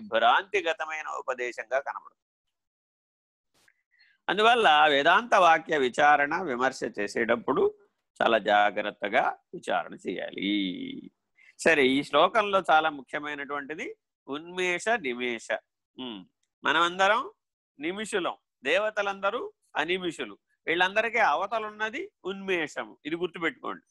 భ్రాంతిగతమైన ఉపదేశంగా కనబడుతుంది. అందువల్ల వేదాంత వాక్య విచారణ విమర్శ చేసేటప్పుడు చాలా జాగ్రత్తగా విచారణ చేయాలి. సరే ఈ శ్లోకంలో చాలా ముఖ్యమైనటువంటిది ఉన్మేష నిమేష. మనమందరం నిమిషులం. దేవతలందరూ అనిమిషులు. వీళ్ళందరికీ అవతలున్నది ఉన్మేషము. ఇది గుర్తుపెట్టుకోండి.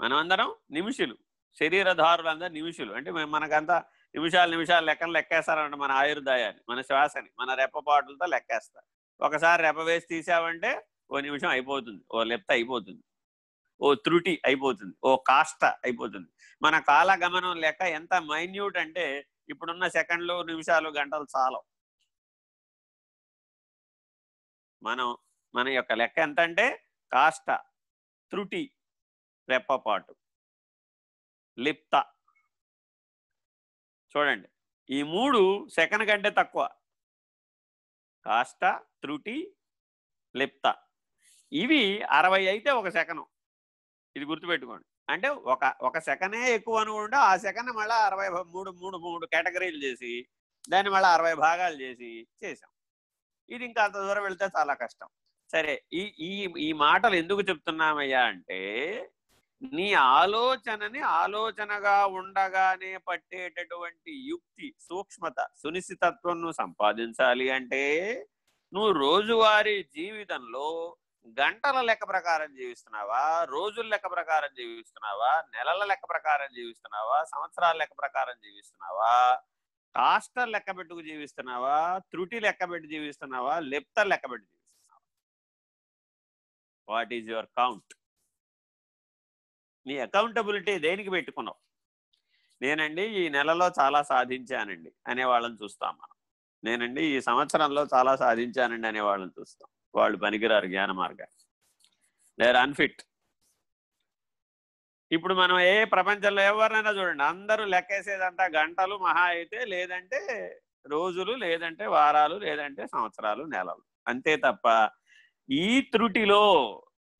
మనమందరం నిమిషులు. శరీరధారులందరూ నిమిషులు. అంటే మనకంతా నిమిషాలు నిమిషాలు లెక్కను లెక్కేస్తారంట మన ఆయుర్దాయాన్ని మన శ్వాసని మన రెప్పపాటులతో లెక్కేస్తారు. ఒకసారి రెప్ప వేసి తీసావంటే ఓ నిమిషం అయిపోతుంది ఓ లెప్త అయిపోతుంది ఓ త్రుటి అయిపోతుంది ఓ కాష్ట అయిపోతుంది. మన కాలగమనం లెక్క ఎంత మైన్యూట్ అంటే ఇప్పుడున్న సెకండ్లు నిమిషాలు గంటలు చాలవు. మనం మన యొక్క లెక్క ఎంత అంటే కాష్ట త్రుటి రెప్పపాటు లిప్త. చూడండి. ఈ మూడు సెకండ్ కంటే తక్కువ. కాష్ట త్రుటి లిప్త. ఇవి అరవై అయితే ఒక సెకను. ఇది గుర్తుపెట్టుకోండి. అంటే ఒక ఒక సెకనే ఎక్కువ అనుకుంటే ఆ సెకండ్ మళ్ళీ అరవై మూడు మూడు మూడు కేటగిరీలు చేసి దాన్ని మళ్ళీ అరవై భాగాలు చేసి చేసాం ఇది ఇంకా అంత దూరం వెళ్తే చాలా కష్టం. సరే ఈ ఈ ఈ మాటలు ఎందుకు చెప్తున్నామయ్యా అంటే నీ ఆలోచనని ఆలోచనగా ఉండగానే పట్టేటటువంటి యుక్తి సూక్ష్మత సునిశ్చితత్వం నువ్వు సంపాదించాలి అంటే నువ్వు రోజువారీ జీవితంలో గంటల లెక్క ప్రకారం జీవిస్తున్నావా? రోజుల లెక్క ప్రకారం జీవిస్తున్నావా? నెలల లెక్క ప్రకారం జీవిస్తున్నావా? సంవత్సరాల లెక్క ప్రకారం జీవిస్తున్నావా? కాష్ట లెక్క పెట్టుకు జీవిస్తున్నావా? త్రుటి లెక్క పెట్టి జీవిస్తున్నావా? లెప్త లెక్క పెట్టి జీవిస్తున్నావా? What is your count? నీ అకౌంటబిలిటీ దేనికి పెట్టుకున్నావు? నేనండి ఈ నెలలో చాలా సాధించానండి అనే వాళ్ళని చూస్తాం మనం. నేనండి ఈ సంవత్సరంలో చాలా సాధించానండి అనే వాళ్ళని చూస్తాం. వాళ్ళు పనికిరారు జ్ఞాన మార్గాన్ని లేరు అన్ఫిట్. ఇప్పుడు మనం ఏ ప్రపంచంలో ఎవరినైనా చూడండి అందరూ లెక్కేసేదంతా గంటలు మహా అయితే లేదంటే రోజులు లేదంటే వారాలు లేదంటే సంవత్సరాలు నెలలు. అంతే తప్ప ఈ త్రుటిలో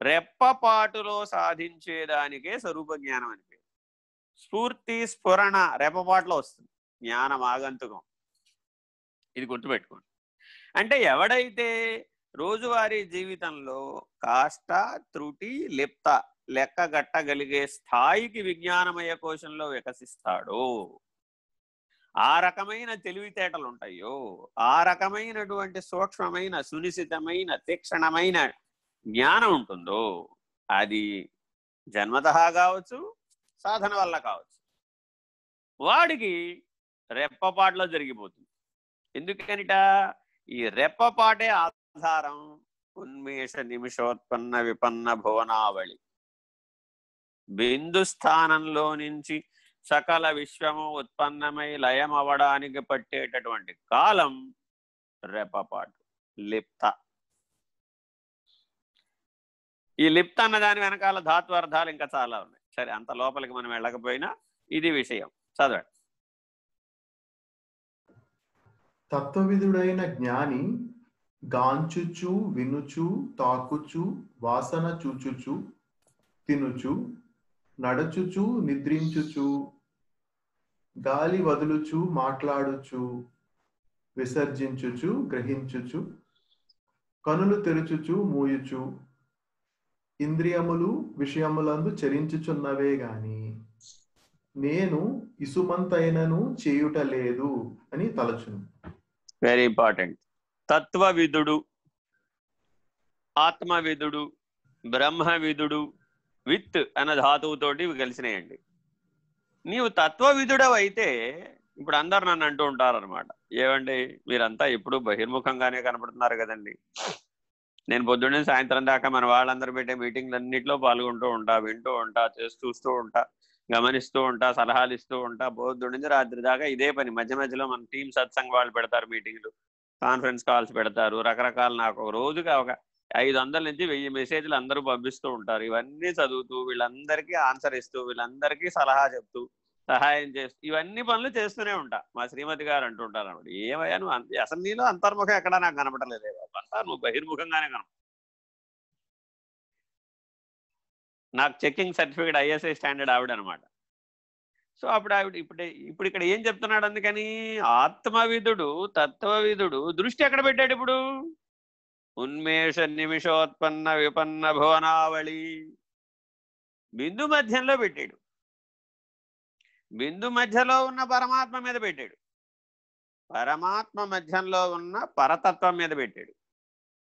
రెప్పపాటులో సాధించేదానికే స్వరూప జ్ఞానం అని పేరు. స్ఫూర్తి స్ఫురణ రెప్పపాటులో వస్తుంది. జ్ఞానం ఆగంతుకం. ఇది గుర్తుపెట్టుకోండి. అంటే ఎవడైతే రోజువారీ జీవితంలో కాష్ట త్రుటి లిప్త లెక్క గట్టగలిగే స్థాయికి విజ్ఞానమయ కోశంలో వికసిస్తాడో ఆ రకమైన తెలివితేటలు ఉంటాయో ఆ రకమైనటువంటి సూక్ష్మమైన సునిశితమైన తీక్షణమైన జ్ఞానం ఉంటుందో అది జన్మత కావచ్చు సాధన వల్ల కావచ్చు. వాడికి రెప్పపాటులో జరిగిపోతుంది. ఎందుకనిట? ఈ రెప్పపాటే ఆధారం ఉన్మేష నిమిషోత్పన్న విపన్న భువనావళి. బిందు స్థానంలో నుంచి సకల విశ్వము ఉత్పన్నమై లయం పట్టేటటువంటి కాలం రెప్పపాటు లిప్త. ఈ లిప్త అన్న దాని వెనకాల ధాత్వార్థాలు ఇంకా చాలా ఉన్నాయి. సరే అంత లోపలికి మనం వెళ్ళకపోయినా ఇది విషయం. చదవండి. తత్వవిధుడైన జ్ఞాని గాంచుచు వినుచు తాకుచు వాసన చూచుచు తినుచు నడచుచు నిద్రించుచు గాలి వదులుచు మాట్లాడుచు విసర్జించుచు గ్రహించుచు కనులు తెరుచుచు మూయుచు ఇంద్రియములు విషయములందు చరించుచున్నవే గాని నేను ఇసుమంతైనను చేయుట లేదు అని తలచును. వెరీ ఇంపార్టెంట్ తత్వవిధుడు ఆత్మవిధుడు బ్రహ్మవిధుడు విత్ అన్న ధాతువుతోటి ఇవి కలిసినాయండి. నీవు తత్వవిధుడవైతే ఇప్పుడు అందరు నన్ను అంటూ ఉంటారనమాట ఏమండి మీరంతా ఎప్పుడు బహిర్ముఖంగానే కనపడుతున్నారు కదండి. నేను పొద్దున్నే సాయంత్రం దాకా మన వాళ్ళందరూ పెట్టే మీటింగ్లన్నింటిలో పాల్గొంటూ ఉంటా వింటూ ఉంటా చేసి చూస్తూ ఉంటా గమనిస్తూ ఉంటా సలహాలు ఇస్తూ ఉంటా. పొద్దు నుంచి రాత్రి దాకా ఇదే పని. మధ్య మధ్యలో మన టీం సత్సంగ్ వాళ్ళు పెడతారు మీటింగ్లు కాన్ఫరెన్స్ కాల్స్ పెడతారు. రకరకాల నాకు ఒక రోజుగా ఒక ఐదు వందల నుంచి వెయ్యి మెసేజ్లు అందరూ పంపిస్తూ ఉంటారు. ఇవన్నీ చదువుతూ వీళ్ళందరికీ ఆన్సర్ ఇస్తూ వీళ్ళందరికీ సలహా చెప్తూ సహాయం చేస్తూ ఇవన్నీ పనులు చేస్తూనే ఉంటా. మా శ్రీమతి గారు అంటుంటారు అన్నమాట ఏమయ్యా నువ్వు అసలు నీలో అంతర్ముఖం ఎక్కడా నాకు కనపడలేదు. అంతా నువ్వు బహిర్ముఖంగానే కనపడతావు నాకు చెక్కింగ్ సర్టిఫికేట్ ఐఎస్ఐ స్టాండర్డ్ ఆవిడ అనమాట సో అప్పుడు ఆవిడ ఇప్పుడు ఇప్పుడు ఇక్కడ ఏం చెప్తున్నాడు అందుకని? ఆత్మవిధుడు తత్వవిధుడు దృష్టి ఎక్కడ పెట్టాడు ఇప్పుడు? ఉన్మేష నిమిషోత్పన్న విపన్న భువనావళి. బిందు మధ్యంలో పెట్టాడు. బిందు మధ్యలో ఉన్న పరమాత్మ మీద పెట్టాడు. పరమాత్మ మధ్యంలో ఉన్న పరతత్వం మీద పెట్టాడు.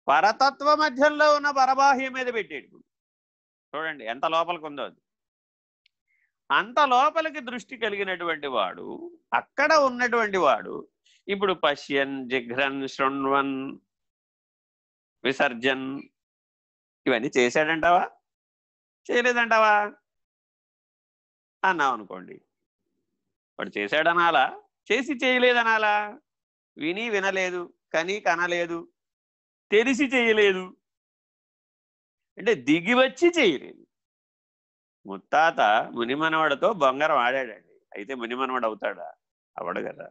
పరతత్వ మధ్యంలో ఉన్న పరబాహ్యం మీద పెట్టాడు చూడండి ఎంత లోపలికి ఉందో అది. అంత లోపలికి దృష్టి కలిగినటువంటి వాడు అక్కడ ఉన్నటువంటి వాడు ఇప్పుడు పశ్యన్ జిఘ్రన్ శృణ్వన్ విసర్జన్ ఇవన్నీ చేశాడంటావా? చేయలేదంటావా? అన్నావు అనుకోండి. వాడు చేశాడనాలా? చేసి చేయలేదనాలా? విని వినలేదు కని కనలేదు తెలిసి చేయలేదు. అంటే దిగి వచ్చి చేయలేదు. ముత్తాత మునిమనవడతో బంగారం ఆడాడండి. అయితే మునిమనవడు అవుతాడా? అవడు కదా.